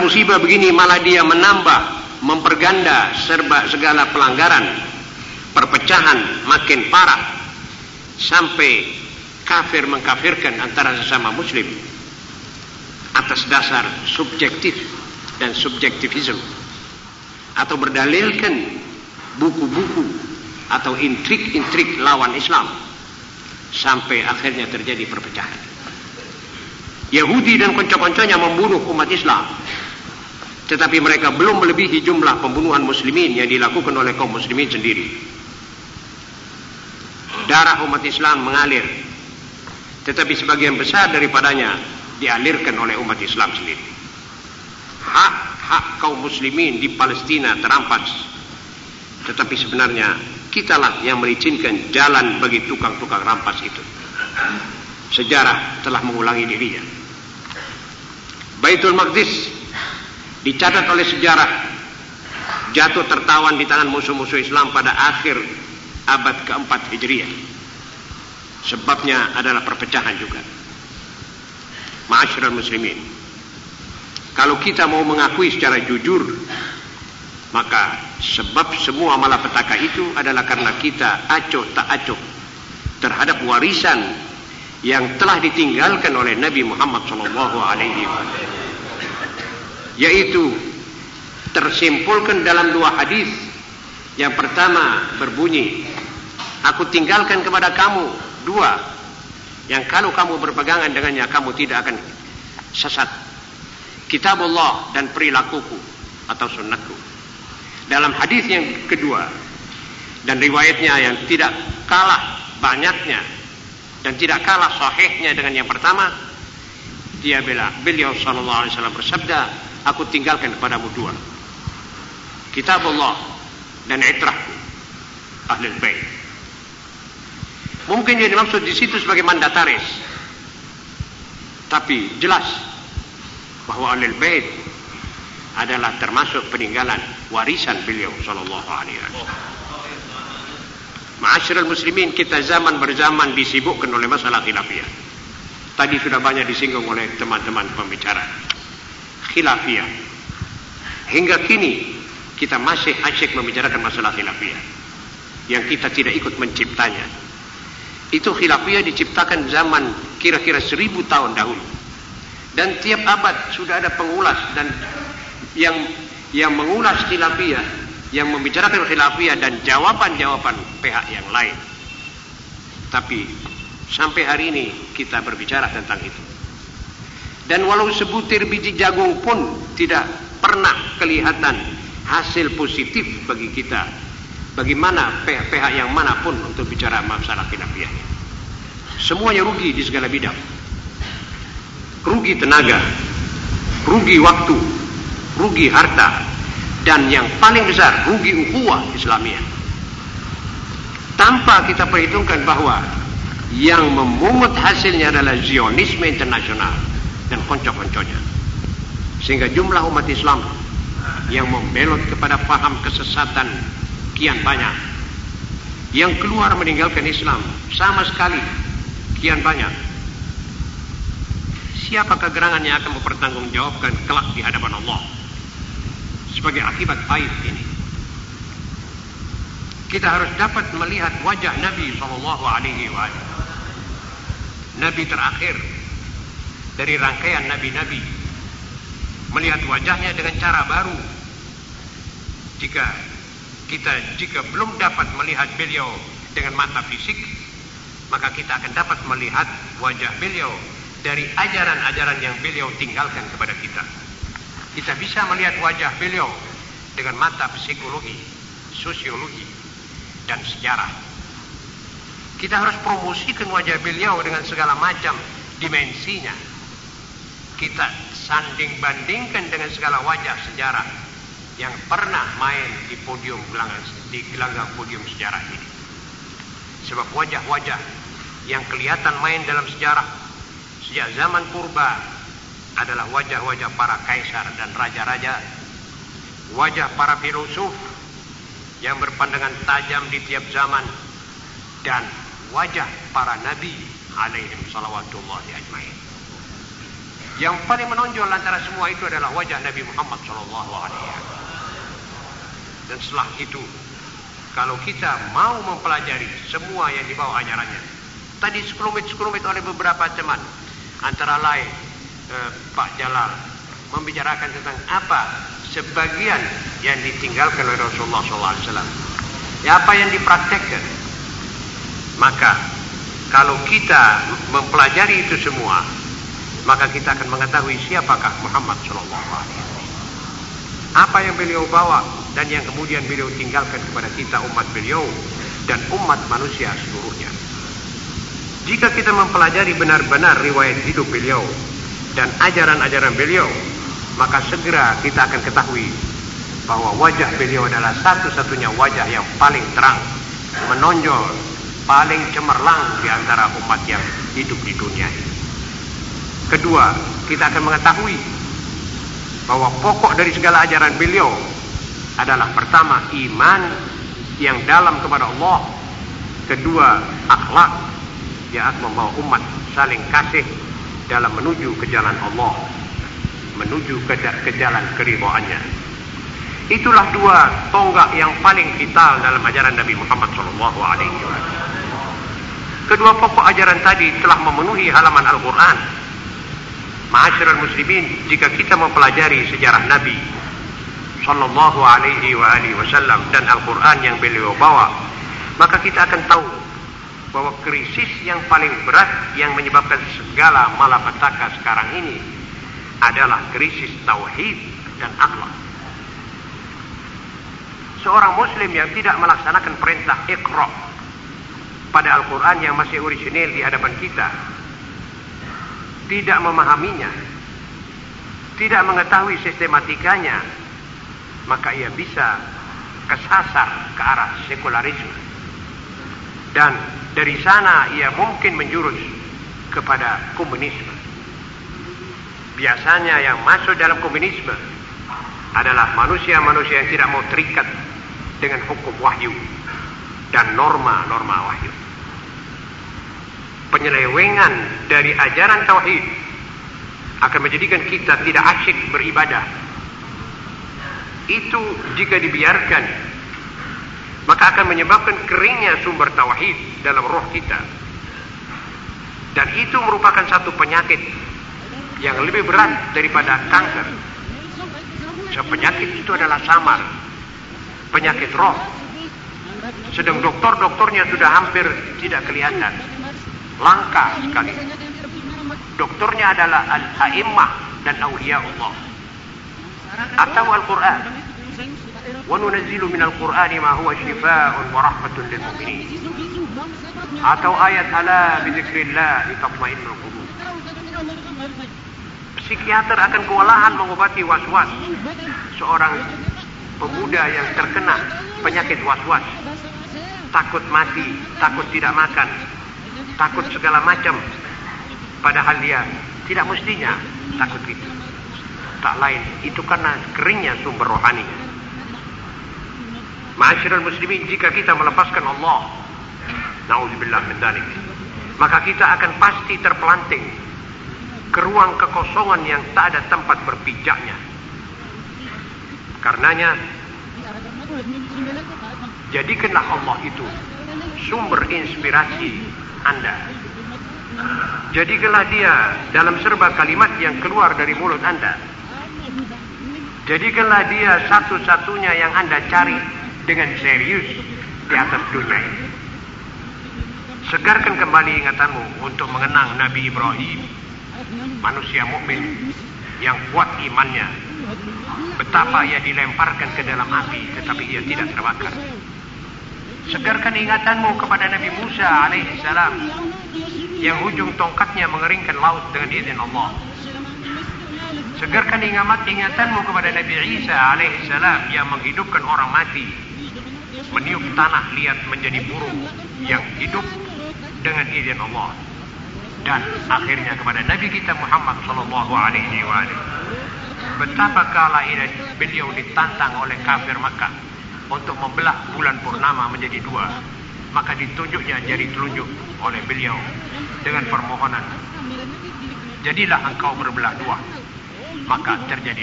musibah begini malah dia menambah, memperganda serba segala pelanggaran, perpecahan makin parah. Sampai kafir mengkafirkan antara sesama muslim. Atas dasar subjektif dan subjektivisme. Atau berdalilkan buku-buku atau intrik-intrik lawan Islam. Sampai akhirnya terjadi perpecahan. Yahudi dan konco-konconya membunuh umat Islam tetapi mereka belum melebihi jumlah pembunuhan muslimin yang dilakukan oleh kaum muslimin sendiri. Darah umat Islam mengalir tetapi sebagian besar daripadanya dialirkan oleh umat Islam sendiri. Hak-hak kaum muslimin di Palestina terampas. Tetapi sebenarnya kitalah yang melicinkan jalan bagi tukang-tukang rampas itu. Sejarah telah mengulangi dirinya. Baitul Maqdis dicatat oleh sejarah jatuh tertawan di tangan musuh-musuh Islam pada akhir abad keempat Hijriah. Sebabnya adalah perpecahan juga. Ma'asyiral muslimin. Kalau kita mau mengakui secara jujur, maka sebab semua malapetaka itu adalah karena kita acuh tak acuh terhadap warisan yang telah ditinggalkan oleh Nabi Muhammad sallallahu alaihi wasallam. Yaitu tersimpulkan dalam dua hadis. Yang pertama berbunyi, aku tinggalkan kepada kamu dua. Yang kalau kamu berpegangan dengannya kamu tidak akan sesat. Kitabullah dan perilakuku atau sunnahku dalam hadis yang kedua dan riwayatnya yang tidak kalah banyaknya dan tidak kalah sahihnya dengan yang pertama dia bilang beliau sallallahu alaihi wasallam bersabda aku tinggalkan kepadamu dua kitabullah dan itrahku ahli bait Mungkin yang dimaksud di situ sebagai mandataris. Tapi jelas bahwa Ahlul Bait adalah termasuk peninggalan warisan beliau sallallahu alaihi wasallam. Ma'asyiral muslimin kita zaman berzaman disibukkan oleh masalah khilafiyah. Tadi sudah banyak disinggung oleh teman-teman pembicara. Khilafiyah. Hingga kini kita masih asyik membicarakan masalah khilafiyah. Yang kita tidak ikut menciptanya itu khilafiyah diciptakan zaman kira-kira seribu tahun dahulu. Dan tiap abad sudah ada pengulas dan yang yang mengulas khilafiyah, yang membicarakan khilafiyah dan jawaban-jawaban pihak yang lain. Tapi sampai hari ini kita berbicara tentang itu. Dan walau sebutir biji jagung pun tidak pernah kelihatan hasil positif bagi kita bagaimana pihak-pihak yang mana pun untuk bicara masalah khilafiyahnya. Semuanya rugi di segala bidang. Rugi tenaga, rugi waktu, rugi harta, dan yang paling besar rugi ukhuwah Islamiyah. Tanpa kita perhitungkan bahwa yang memungut hasilnya adalah Zionisme internasional dan konco-konconya. Sehingga jumlah umat Islam yang membelot kepada paham kesesatan kian banyak. Yang keluar meninggalkan Islam sama sekali kian banyak. Siapakah gerangan yang akan mempertanggungjawabkan kelak di hadapan Allah? Sebagai akibat baik ini. Kita harus dapat melihat wajah Nabi Shallallahu Alaihi Wasallam. Nabi terakhir dari rangkaian nabi-nabi melihat wajahnya dengan cara baru. Jika kita jika belum dapat melihat beliau dengan mata fisik maka kita akan dapat melihat wajah beliau dari ajaran-ajaran yang beliau tinggalkan kepada kita. Kita bisa melihat wajah beliau dengan mata psikologi sosiologi dan sejarah. Kita harus promosikan wajah beliau dengan segala macam dimensinya kita sanding bandingkan dengan segala wajah sejarah yang pernah main di podium gelanggang, di gelanggang podium sejarah ini. Sebab wajah-wajah yang kelihatan main dalam sejarah sejak zaman purba adalah wajah-wajah para kaisar dan raja-raja, wajah para filosof yang berpandangan tajam di tiap zaman dan wajah para nabi alaihim salawatullahi ajmain. Yang paling menonjol antara semua itu adalah wajah Nabi Muhammad Wasallam. Dan setelah itu, kalau kita mau mempelajari semua yang dibawa ajarannya, tadi sekelumit-sekelumit oleh beberapa teman, antara lain eh, Pak Jalal membicarakan tentang apa sebagian yang ditinggalkan oleh Rasulullah SAW. Ya apa yang dipraktekkan. Maka kalau kita mempelajari itu semua, maka kita akan mengetahui siapakah Muhammad Shallallahu Alaihi Wasallam. Apa yang beliau bawa dan yang kemudian beliau tinggalkan kepada kita umat beliau dan umat manusia seluruhnya. Jika kita mempelajari benar-benar riwayat hidup beliau dan ajaran-ajaran beliau, maka segera kita akan ketahui bahwa wajah beliau adalah satu-satunya wajah yang paling terang, menonjol, paling cemerlang di antara umat yang hidup di dunia ini. Kedua, kita akan mengetahui bahwa pokok dari segala ajaran beliau adalah pertama iman yang dalam kepada Allah, kedua akhlak yang membawa umat saling kasih dalam menuju ke jalan Allah menuju ke, ke jalan keribuannya. Itulah dua tonggak yang paling vital dalam ajaran Nabi Muhammad Shallallahu Alaihi Wasallam. Kedua pokok ajaran tadi telah memenuhi halaman Al-Quran. Ma'asyiral muslimin, jika kita mempelajari sejarah Nabi Sallallahu Alaihi Wasallam dan Al-Quran yang beliau bawa, maka kita akan tahu bahwa krisis yang paling berat yang menyebabkan segala malapetaka sekarang ini adalah krisis tauhid dan akhlak. Seorang muslim yang tidak melaksanakan perintah ikhra pada Al-Quran yang masih orisinil di hadapan kita, tidak memahaminya, tidak mengetahui sistematikanya, maka ia bisa kesasar ke arah sekularisme. Dan dari sana ia mungkin menjurus kepada komunisme. Biasanya yang masuk dalam komunisme adalah manusia-manusia yang tidak mau terikat dengan hukum wahyu dan norma-norma wahyu. Penyelewengan dari ajaran tauhid akan menjadikan kita tidak asyik beribadah. Itu jika dibiarkan maka akan menyebabkan keringnya sumber tauhid dalam roh kita. Dan itu merupakan satu penyakit yang lebih berat daripada kanker. Sebab penyakit itu adalah samar. Penyakit roh. Sedang dokter-dokternya sudah hampir tidak kelihatan langka sekali. Doktornya adalah al-a'immah dan awliya Allah. Atau Al-Quran. وَنُنَزِّلُ مِنَ الْقُرْآنِ مَا هُوَ شِفَاءٌ وَرَحْمَةٌ لِلْمُؤْمِنِينَ Atau ayat ala بِذِكْرِ اللَّهِ تَطْمَئِنُّ الْقُلُوبُ Psikiater akan kewalahan mengobati was-was seorang pemuda yang terkena penyakit was-was takut mati, takut tidak makan, takut segala macam. Padahal dia tidak mestinya takut itu. Tak lain itu karena keringnya sumber rohani. Ma'asyiral muslimin jika kita melepaskan Allah naudzubillah min maka kita akan pasti terpelanting ke ruang kekosongan yang tak ada tempat berpijaknya. Karenanya, jadikanlah Allah itu sumber inspirasi Anda. Jadikanlah dia dalam serba kalimat yang keluar dari mulut Anda. Jadikanlah dia satu-satunya yang Anda cari dengan serius di atas dunia ini. Segarkan kembali ingatanmu untuk mengenang Nabi Ibrahim manusia mukmin yang kuat imannya betapa ia dilemparkan ke dalam api tetapi ia tidak terbakar segarkan ingatanmu kepada Nabi Musa alaihi salam yang ujung tongkatnya mengeringkan laut dengan izin Allah. Segarkan ingatanmu kepada Nabi Isa alaihi salam yang menghidupkan orang mati. Meniup tanah liat menjadi burung yang hidup dengan izin Allah. Dan akhirnya kepada Nabi kita Muhammad sallallahu alaihi wasallam. Betapa kala ini beliau ditantang oleh kafir Makkah untuk membelah bulan purnama menjadi dua. Maka ditunjuknya jari telunjuk oleh beliau dengan permohonan jadilah engkau berbelah dua maka terjadilah